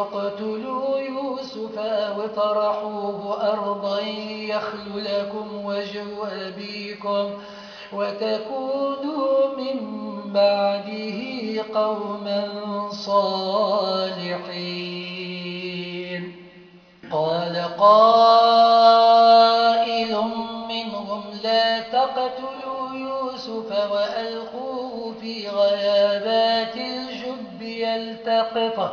اقتلوا يوسف أو اطرحوه أرضا يخل لكم وجه أبيكم وتكونوا من بعده قوما صالحين. قال قائل منهم لا تقتلوا يوسف وألقوه في غيابات الجب يلتقطه.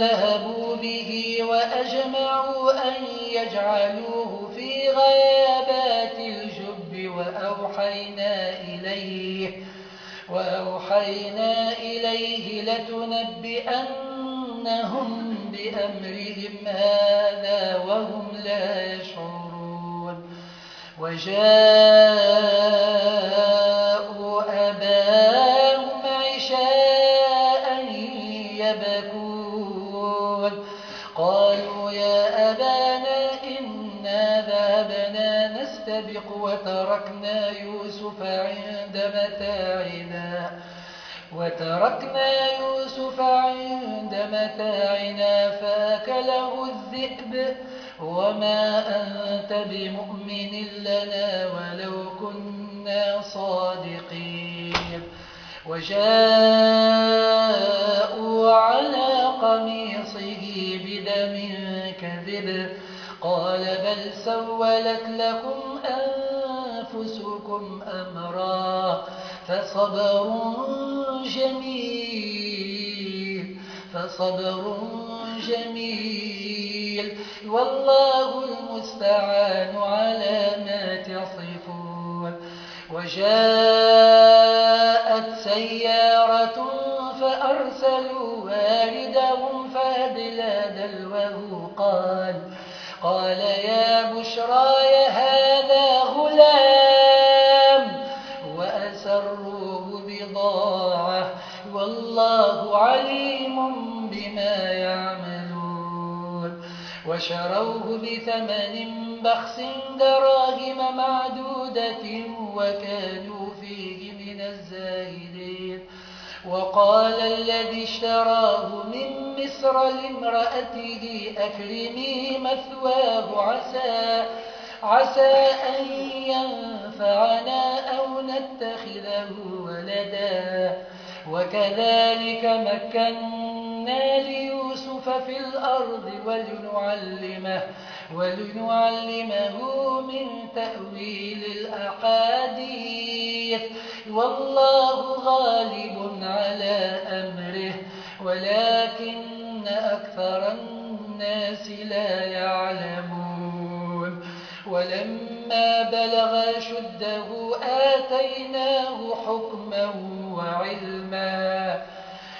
ذهبوا به وأجمعوا أن يجعلوه في غيابات الجب وأوحينا إليه وأوحينا إليه لتنبئنهم بأمرهم هذا وهم لا يشعرون. وجاءوا وتركنا يوسف عند متاعنا فأكله الذئب. وما أنت بمؤمن لنا ولو كنا صادقين. وجاءوا على قميصه بدم كذب. قال بل سولت لكم أنفسكم أمرا فصبر جميل فصبر جميل. والله المستعان على ما تصفون. وجاءت سيارة فأرسلوا والدهم فادلى دلوه قال قال يا بشرى وشروه بثمن بخس دراهم معدودة وكانوا فيه من الزاهدين. وقال الذي اشتراه من مصر لامرأته أكرمي مثواه عسى, عسى أن ينفعنا أو نتخذه ولدا. وكذلك مكنا ليوسف في الأرض ولنعلمه, ولنعلمه من تأويل الأحاديث. والله غالب على أمره ولكن أكثر الناس لا يعلمون. ولما بلغ شده آتيناه حكما وعلما.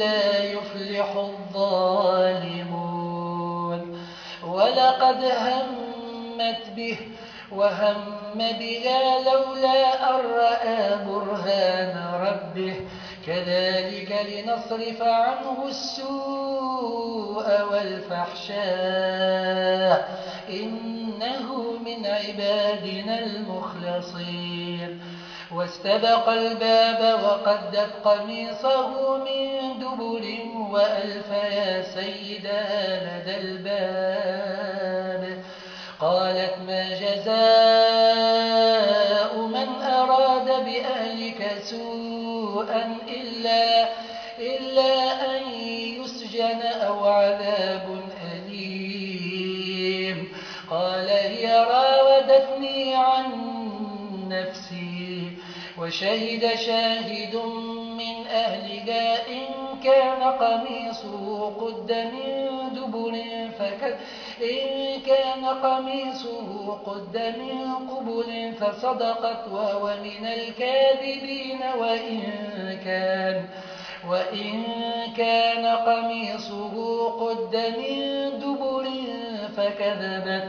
لا يفلح الظالمون. ولقد همت به وهم بها لولا أن رأى برهان ربه. كذلك لنصرف عنه السوء والفحشاء. إنه من عبادنا المخلصين. واستبق الباب وقدت قميصه من دبر وألف يا سيدا لدى الباب. قالت ما جزاء من أراد بأهلك سوءا إلا, إلا أن يسجن أو عذاب أليم. قال هي راودتني عن نفسي وشهد شاهد من أهلها إن كان قميصه قد من دبر فكذب إن كان قميصه قد من قبل فصدقت وهو من الكاذبين وإن كان, وإن كان قميصه قد من دبر فكذبت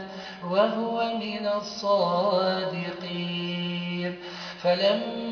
وهو من الصادقين. فلما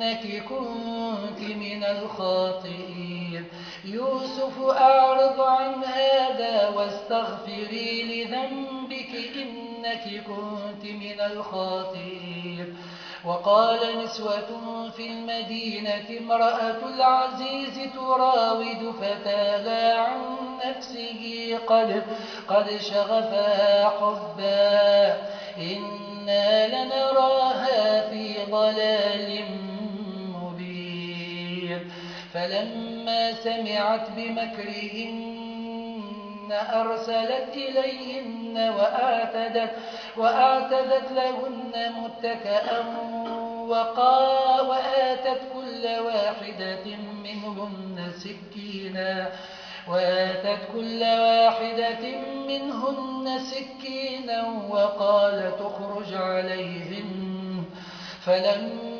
إنك كنت من الخاطئين. يوسف أعرض عن هذا واستغفري لذنبك إنك كنت من الخاطئين. وقال نسوة في المدينة امرأة العزيز تراود فتاها عن نفسه قد, قد شغفا حبا. إنا لنراها في ضلال فلما سمعت بمكرهن أرسلت إليهن وأعتدت, وأعتدت لهن متكأ وقا وآتت كل واحدة منهن سكينا. وآتت كل واحدة منهن سكينا وقال تخرج عليهن. فلما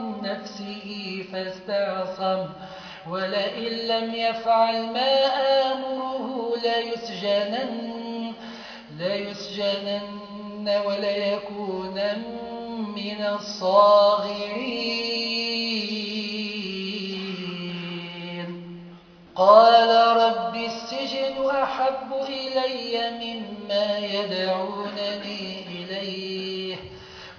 نفسه فاستعصم. ولئن لم يفعل ما آمره ليسجنن, ليسجنن وليكونن من الصاغرين. قال رب السجن أحب إلي مما يدعونني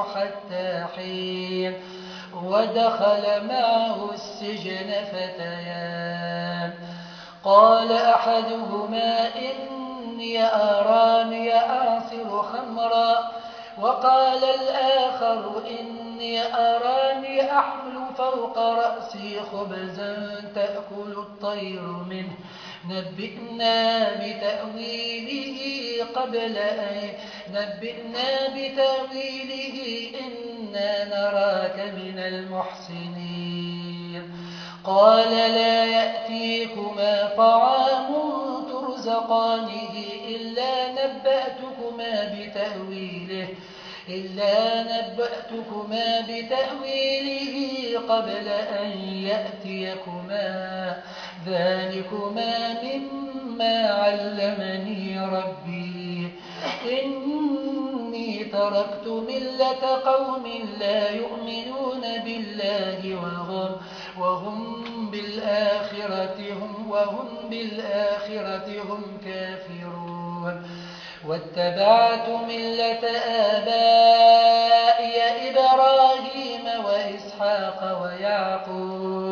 حتى حين ودخل معه السجن فتيان. قال أحدهما إني أراني أعصر خمرا. وقال الآخر إني أراني أحمل فوق رأسي خبزا تأكل الطير منه. نبئنا بتأويله قبل أن نبئنا بتأويله إنا نراك من المحسنين. قال لا يأتيكما طعام ترزقانه إلا نبأتكما بتأويله إلا نبأتكما بتأويله قبل أن يأتيكما. ذلكما مما علمني ربي. إني تركت ملة قوم لا يؤمنون بالله وهم, وهم بالآخرة هم وهم بالآخرة هم كافرون. واتبعت ملة آبائي إبراهيم وإسحاق ويعقوب.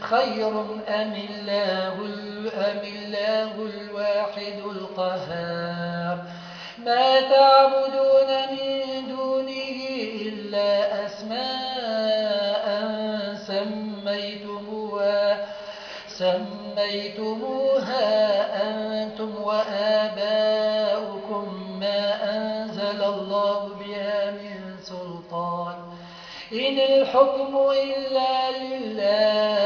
خير أم الله, أم الله الواحد القهار؟ ما تعبدون من دونه إلا أسماء سميتموها, سميتموها أنتم وآباؤكم ما أنزل الله بها من سلطان. إن الحكم إلا لله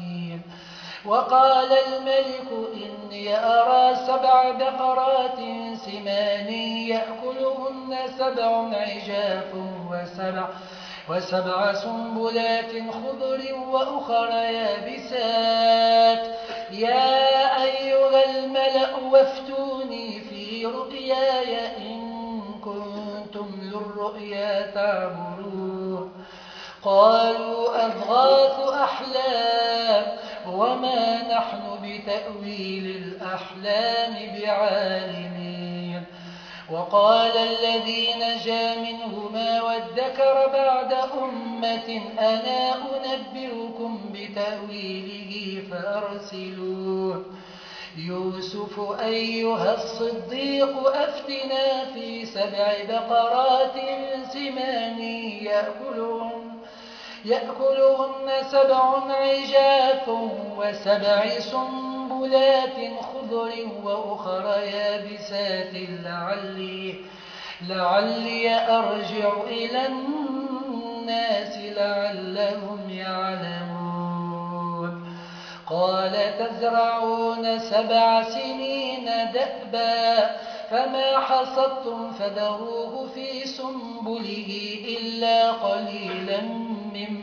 وقال الملك إني أرى سبع بقرات سمان يأكلهن سبع عجاف وسبع, وسبع سنبلات خضر وأخر يابسات. يا أيها الملأ وافتوني في رؤياي إن كنتم للرؤيا تعبرون قالوا أضغاث أحلام. وما نحن بتأويل الأحلام بعالمين. وقال الذي نجا منهما وادكر بعد أمة أنا أنبئكم بتأويله فأرسلون يوسف أيها الصديق أفتنا في سبع بقرات سمان يأكلهن, يأكلهن سبع عجاف وسبع سنبلات خضر وأخر يابسات لعلي, لعلي أرجع إلى الناس لعلهم يعلمون. قال تزرعون سبع سنين دأبا فما حصدتم فذروه في سنبله إلا قليلا.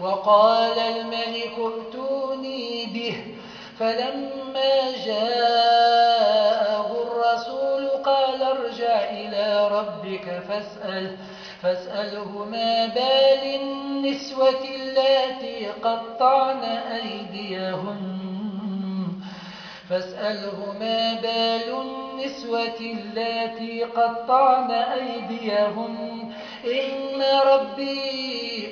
وقال الملك ائتوني به. فلما جاءه الرسول قال ارجع إلى ربك فاسأل فاسأله ما بال النسوة اللاتي قطعن أيديهن؟ فاسأله ما بال النسوة اللاتي قطعن أيديهن؟ إن ربي,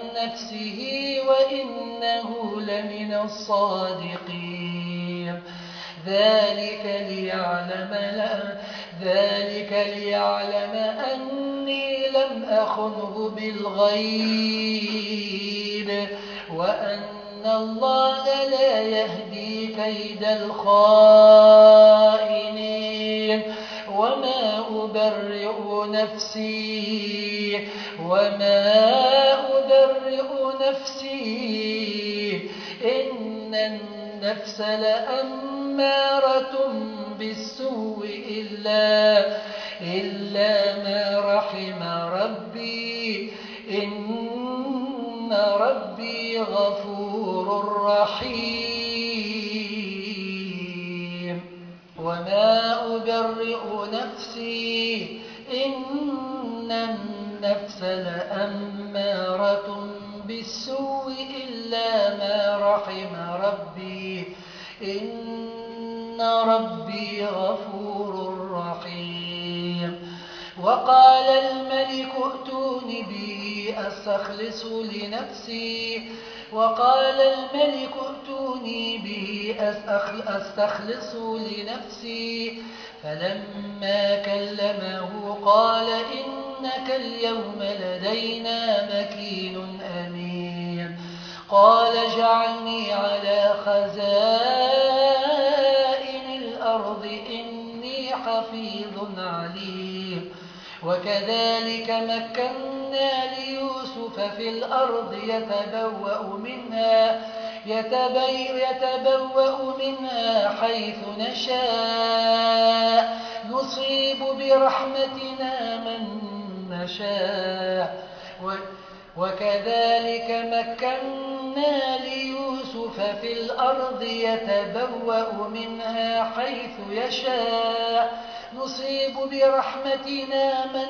نفسه وإنه لمن الصادقين. ذلك ليعلم ذلك ليعلم أني لم أخنه بالغيب. وأن الله لا يهدي كيد الخائنين. وما أبرئ نفسي وما النفس لأمارة بالسوء إلا أستخلص لنفسي؟ وقال الملك ائتوني به أستخلص لنفسي. فلما كلمه قال إنك اليوم لدينا مكين أمين. قال اجعلني على خزائن الأرض إني حفيظ عليم. وكذلك مكنا ليوسف في الأرض يتبوأ منها يتبوأ منها حيث نشاء. نصيب برحمتنا من نشاء. وكذلك مكنا ليوسف في الأرض يتبوأ منها حيث يشاء. نصيب برحمتنا من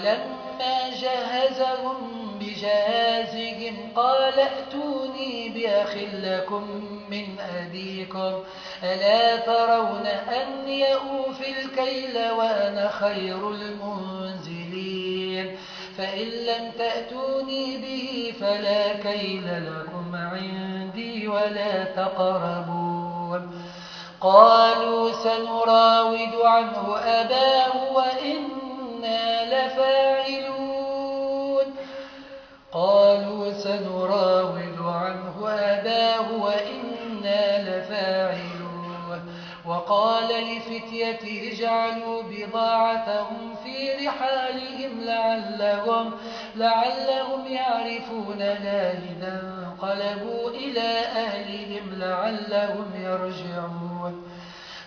ولما جهزهم بجهازهم قال ائتوني بأخ لكم من أبيكم ألا ترون أني أوفي الكيل وأنا خير المنزلين؟ فإن لم تأتوني به فلا كيل لكم عندي ولا تقربون. قالوا سنراود عنه أباه وإنا لفاعلون. قالوا سنراود عنه أباه وإنا لفاعلون. وقال لفتيته اجعلوا بضاعتهم في رحالهم لعلهم, لعلهم يعرفونها إذا انقلبوا إلى أهلهم لعلهم يرجعون.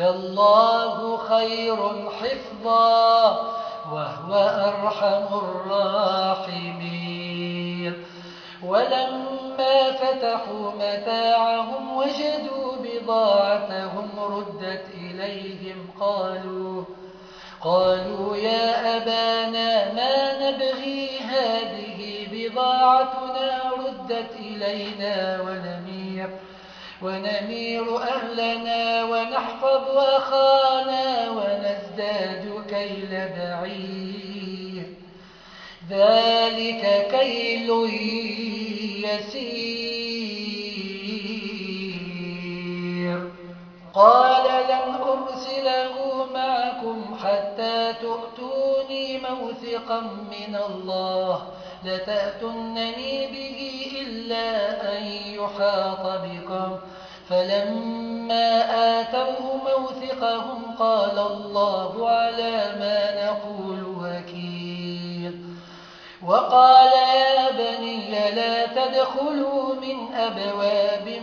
فالله خير حفظا وهو أرحم الراحمين. ولما فتحوا متاعهم وجدوا بضاعتهم ردت إليهم قالوا قالوا يا أبانا ما نبغي هذه بضاعتنا ردت إلينا ونمير ونمير أهلنا ونحفظ أخانا ونزداد كيل بعير. ذلك كيل يسير. قال لن أرسله معكم حتى تؤتوني موثقا من الله لتأتنني به إلا أن يحاط بكم. فلما آتوه موثقهم قال الله على ما نقول وكيل. وقال يا بني لا تدخلوا من أبواب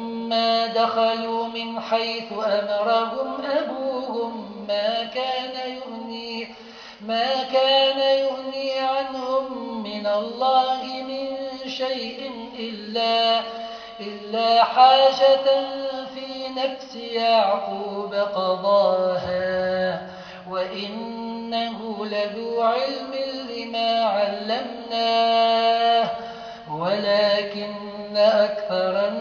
دخلوا من حيث أمرهم أبوهم ما كان يغني ما كان يغني عنهم من الله من شيء إلا, إلا حاجة في نفس يعقوب قضاها وإنه لذو علم لما علمناه ولكن أكثر الناس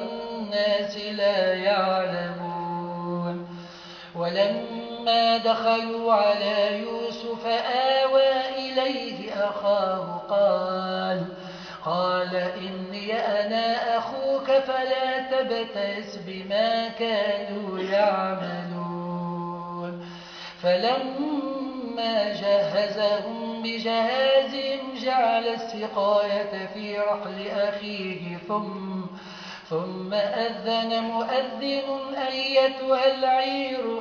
دخلوا على يوسف آوى إليه أخاه قال قال إني أنا أخوك فلا تبتس بما كانوا يعملون. فلما جهزهم بجهازهم جعل السقاية في رحل أخيه ثم ثم أذن مؤذن أيتها العير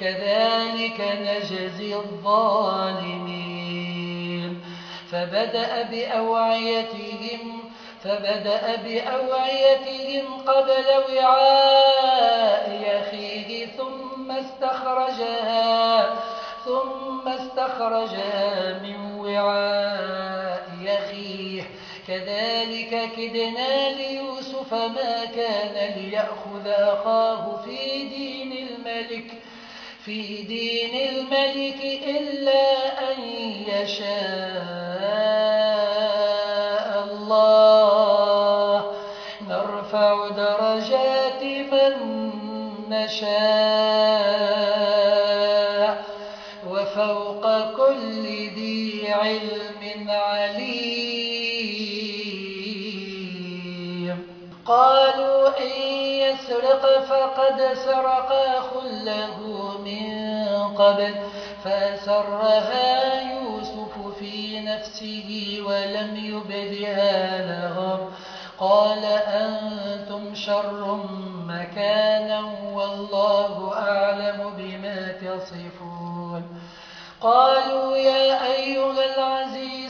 كذلك نجزي الظالمين. فبدأ بأوعيتهم فبدأ بأوعيتهم قبل وعاء يخيه ثم استخرجها ثم استخرجها من وعاء يخيه. كذلك كدنا ليوسف ما كان ليأخذ أخاه في دين الملك. في دين الملك إلا أن يشاء الله. نرفع درجات من نشاء وفوق كل ذي علم يسرق فقد سرق أخ له من قبل فأسرها يوسف في نفسه ولم يبدها لهم قال أنتم شر مكانا والله أعلم بما تصفون. قالوا يا أيها العزيز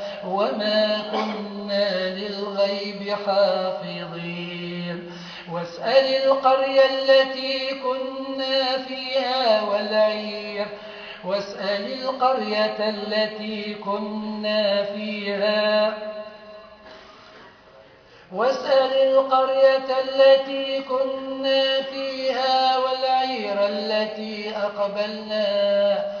وما كنا للغيب حافظين واسأل القرية التي كنا فيها والعير واسأل القرية التي كنا فيها واسأل القرية التي كنا فيها والعير التي أقبلنا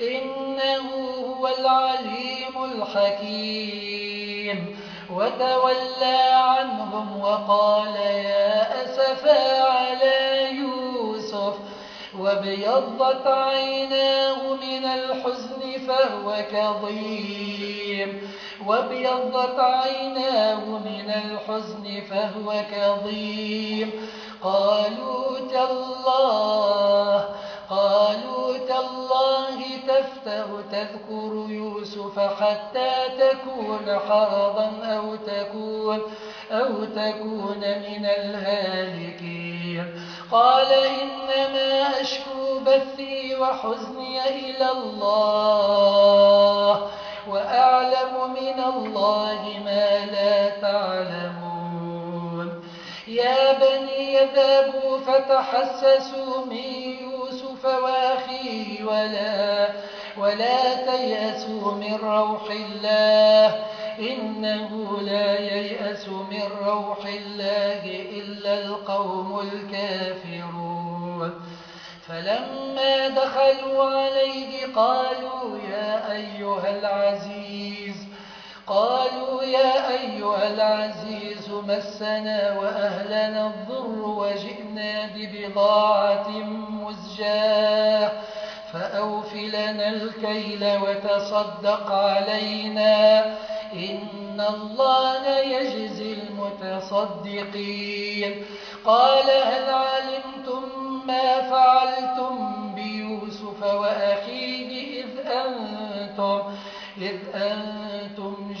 إنه هو العليم الحكيم. وتولى عنهم وقال يا أسفا على يوسف. وابيضت عيناه من الحزن فهو كظيم. وابيضت عيناه من الحزن فهو كظيم. قالوا تالله قالوا تالله تفتأ تذكر يوسف حتى تكون حرضا أو تكون, أو تكون من الهالكين. قال إنما أشكو بثي وحزني إلى الله وأعلم من الله ما لا تعلمون. يا بني يذهبوا فتحسسوا من يوسف واخيه ولا, ولا تيأسوا من روح الله. إنه لا ييأس من روح الله إلا القوم الكافرون. فلما دخلوا عليه قالوا يا أيها العزيز قالوا يا أيها العزيز مسنا وأهلنا الضر وجئنا ببضاعة مزجاة فأوفلنا الكيل وتصدق علينا إن الله يجزي المتصدقين قال هل علمتم ما فعلتم بيوسف وأخيه إذ أنتم, إذ أنتم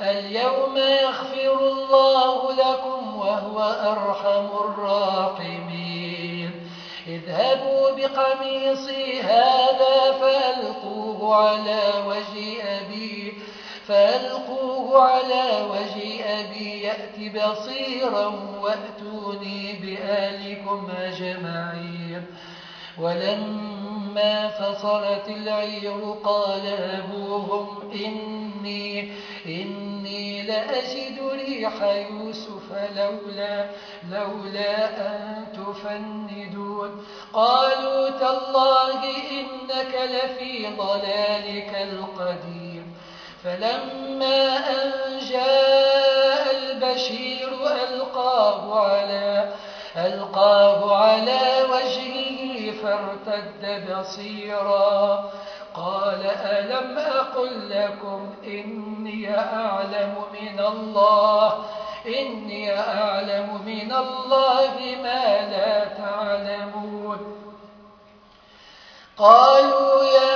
اليوم يغفر الله لكم وهو أرحم الراحمين. اذهبوا بقميصي هذا فألقوه على وجه أبي فألقوه على وجه أبي. يأت بصيرا وأتوني بآلكم أجمعين. ولما فصلت العير قال أبوهم إني, إني لأجد ريح يوسف لولا, لولا أن تفندون. قالوا تالله إنك لفي ضلالك القديم. فلما أن جاء البشير ألقاه على, ألقاه على وجهه فارتد بصيرا. قال ألم أقل لكم إني أعلم من الله؟ إني أعلم من الله ما لا تعلمون. قالوا يا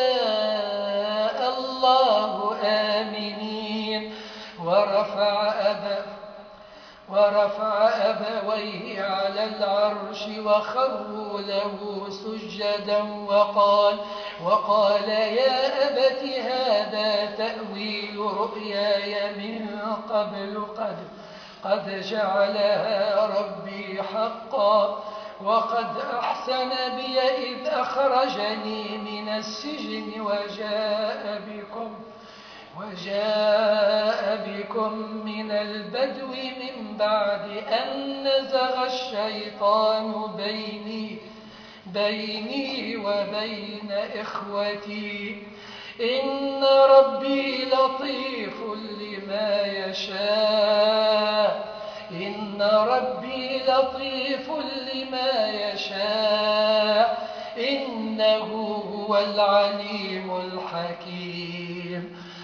ورفع أبويه على العرش وخروا له سجدا وقال, وقال يا أبت هذا تأويل رؤياي من قبل قد, قد جعلها ربي حقا وقد أحسن بي إذ أخرجني من السجن وجاء بكم وجاء بكم من البدو من بعد أن نزغ الشيطان بيني, بيني وبين إخوتي. إن ربي لطيف لما يشاء. إن ربي لطيف لما يشاء. إنه هو العليم الحكيم.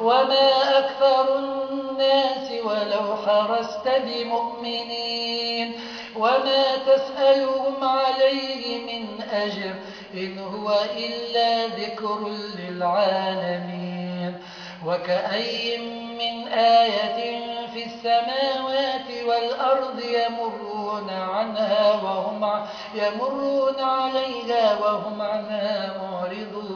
وما أكثر الناس ولو حرست بمؤمنين وما تسألهم عليه من أجر إن هو إلا ذكر للعالمين وكأي من آية في السماوات والأرض يمرون عنها وهم يمرون عليها وهم عنها معرضون.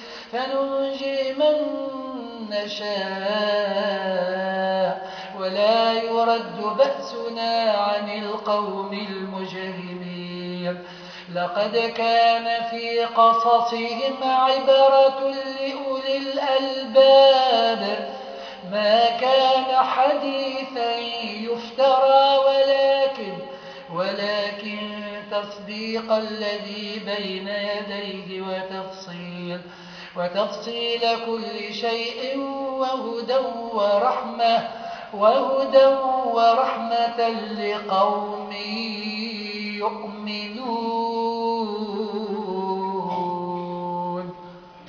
فننجي من نشاء. ولا يرد بأسنا عن القوم المجرمين. لقد كان في قصصهم عبرة لأولي الألباب. ما كان حديثا يفترى ولكن ولكن تصديق الذي بين يديه وتفصيل. وتفصيل كل شيء وهدى ورحمة وهدى ورحمة لقوم يؤمنون.